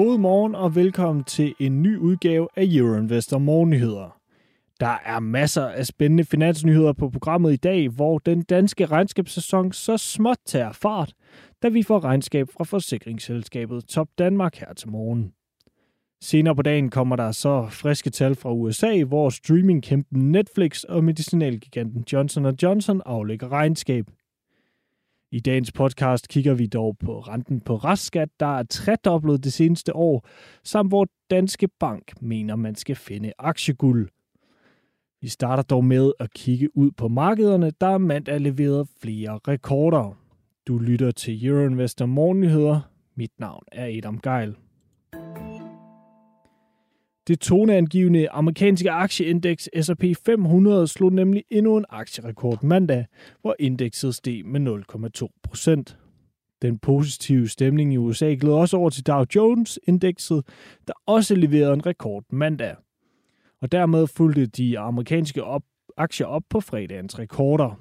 God morgen og velkommen til en ny udgave af Euroinvestor Morgennyheder. Der er masser af spændende finansnyheder på programmet i dag, hvor den danske regnskabssæson så småt tager fart, da vi får regnskab fra forsikringsselskabet Top Danmark her til morgen. Senere på dagen kommer der så friske tal fra USA, hvor streamingkæmpen Netflix og medicinalgiganten Johnson Johnson aflægger regnskab. I dagens podcast kigger vi dog på renten på restskat, der er tredoblet det seneste år, samt hvor Danske Bank mener, man skal finde aktieguld. Vi starter dog med at kigge ud på markederne, der er mandag leveret flere rekorder. Du lytter til Euroinvestor Morgennyheder. Mit navn er Adam Geil. Det toneangivende amerikanske aktieindeks S&P 500 slog nemlig endnu en aktierekord mandag, hvor indekset steg med 0,2 procent. Den positive stemning i USA gled også over til Dow Jones-indekset, der også leverede en rekord mandag. Og dermed fulgte de amerikanske op, aktier op på fredagens rekorder.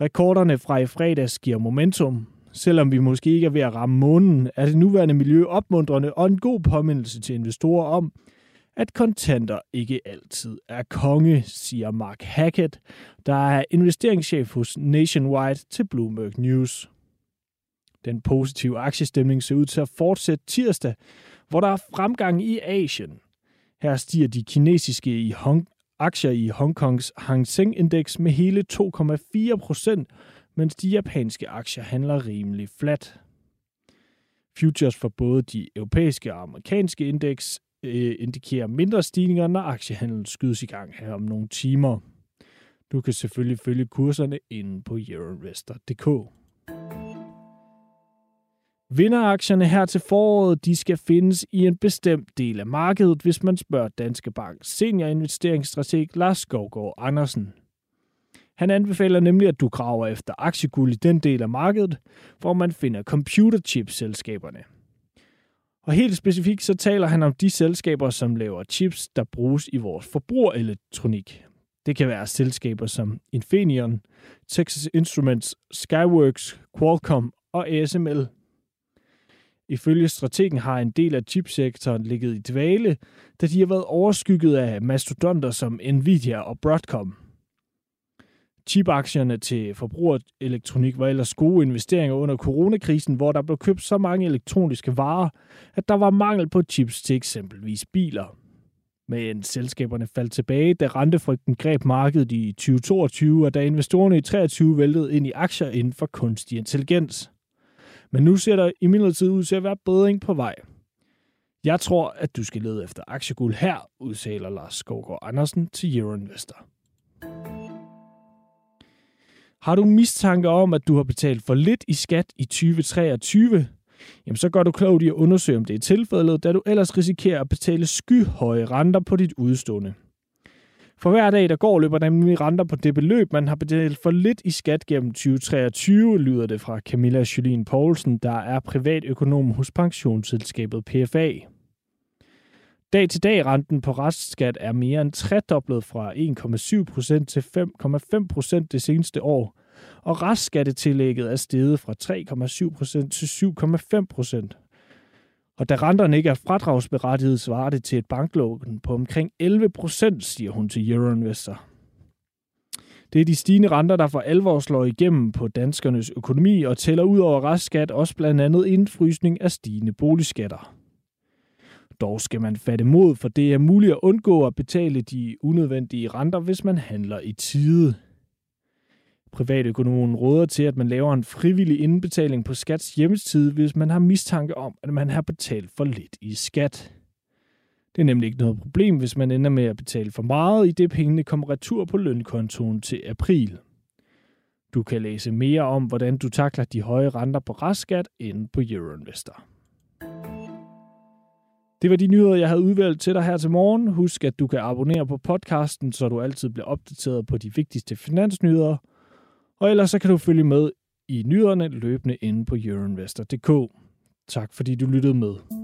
Rekorderne fra i fredags giver momentum, Selvom vi måske ikke er ved at ramme månen, er det nuværende miljø opmuntrende og en god påmindelse til investorer om, at kontanter ikke altid er konge, siger Mark Hackett, der er investeringschef hos Nationwide til Bloomberg News. Den positive aktiestemning ser ud til at fortsætte tirsdag, hvor der er fremgang i Asien. Her stiger de kinesiske i Hong aktier i Hongkongs Hang Seng-indeks med hele 2,4 procent, mens de japanske aktier handler rimelig flat. Futures for både de europæiske og amerikanske indeks øh, indikerer mindre stigninger, når aktiehandlen skydes i gang her om nogle timer. Du kan selvfølgelig følge kurserne inde på euroinvestor.dk. Vinderaktierne her til foråret, de skal findes i en bestemt del af markedet, hvis man spørger Danske Bank seniorinvesteringsstrateg Lars Skovgaard Andersen. Han anbefaler nemlig, at du graver efter aktieguld i den del af markedet, hvor man finder computerchip-selskaberne. Og helt specifikt så taler han om de selskaber, som laver chips, der bruges i vores forbrugerelektronik. Det kan være selskaber som Infineon, Texas Instruments, Skyworks, Qualcomm og ASML. Ifølge strategen har en del af chipsektoren ligget i dvale, da de har været overskygget af mastodonter som Nvidia og Broadcom – Chipaktierne til forbrugerelektronik var ellers gode investeringer under coronakrisen, hvor der blev købt så mange elektroniske varer, at der var mangel på chips til eksempelvis biler. Men selskaberne faldt tilbage, da rentefrygten greb markedet i 2022, og da investorerne i 2023 væltede ind i aktier inden for kunstig intelligens. Men nu ser der imidlertid ud til at være bedring på vej. Jeg tror, at du skal lede efter aktieguld her, udtaler Lars Skovgaard Andersen til Euroinvestor. Har du mistanke om, at du har betalt for lidt i skat i 2023? Jamen så gør du klogt i at undersøge, om det er tilfældet, da du ellers risikerer at betale skyhøje renter på dit udstående. For hver dag, der går, løber der nemlig renter på det beløb, man har betalt for lidt i skat gennem 2023, lyder det fra Camilla Jolien Poulsen, der er privatøkonom hos pensionsselskabet PFA. Dag til dag renten på restskat er mere end tredoblet fra 1,7% til 5,5% det seneste år, og restskattetillægget er steget fra 3,7% til 7,5%. Og da renterne ikke er fradragsberettiget, svarer det til et banklån på omkring 11%, siger hun til Euroinvestor. Det er de stigende renter, der for alvor slår igennem på danskernes økonomi og tæller ud over restskat også blandt andet indfrysning af stigende boligskatter. Dog skal man fatte mod, for det er muligt at undgå at betale de unødvendige renter, hvis man handler i tide. Privatøkonomen råder til, at man laver en frivillig indbetaling på skats hjemmeside, hvis man har mistanke om, at man har betalt for lidt i skat. Det er nemlig ikke noget problem, hvis man ender med at betale for meget, i det pengene kommer retur på lønkontoen til april. Du kan læse mere om, hvordan du takler de høje renter på restskat inde på Euroinvestor. Det var de nyheder, jeg havde udvalgt til dig her til morgen. Husk, at du kan abonnere på podcasten, så du altid bliver opdateret på de vigtigste finansnyheder. Og ellers så kan du følge med i nyhederne løbende inde på euroinvestor.dk. Tak fordi du lyttede med.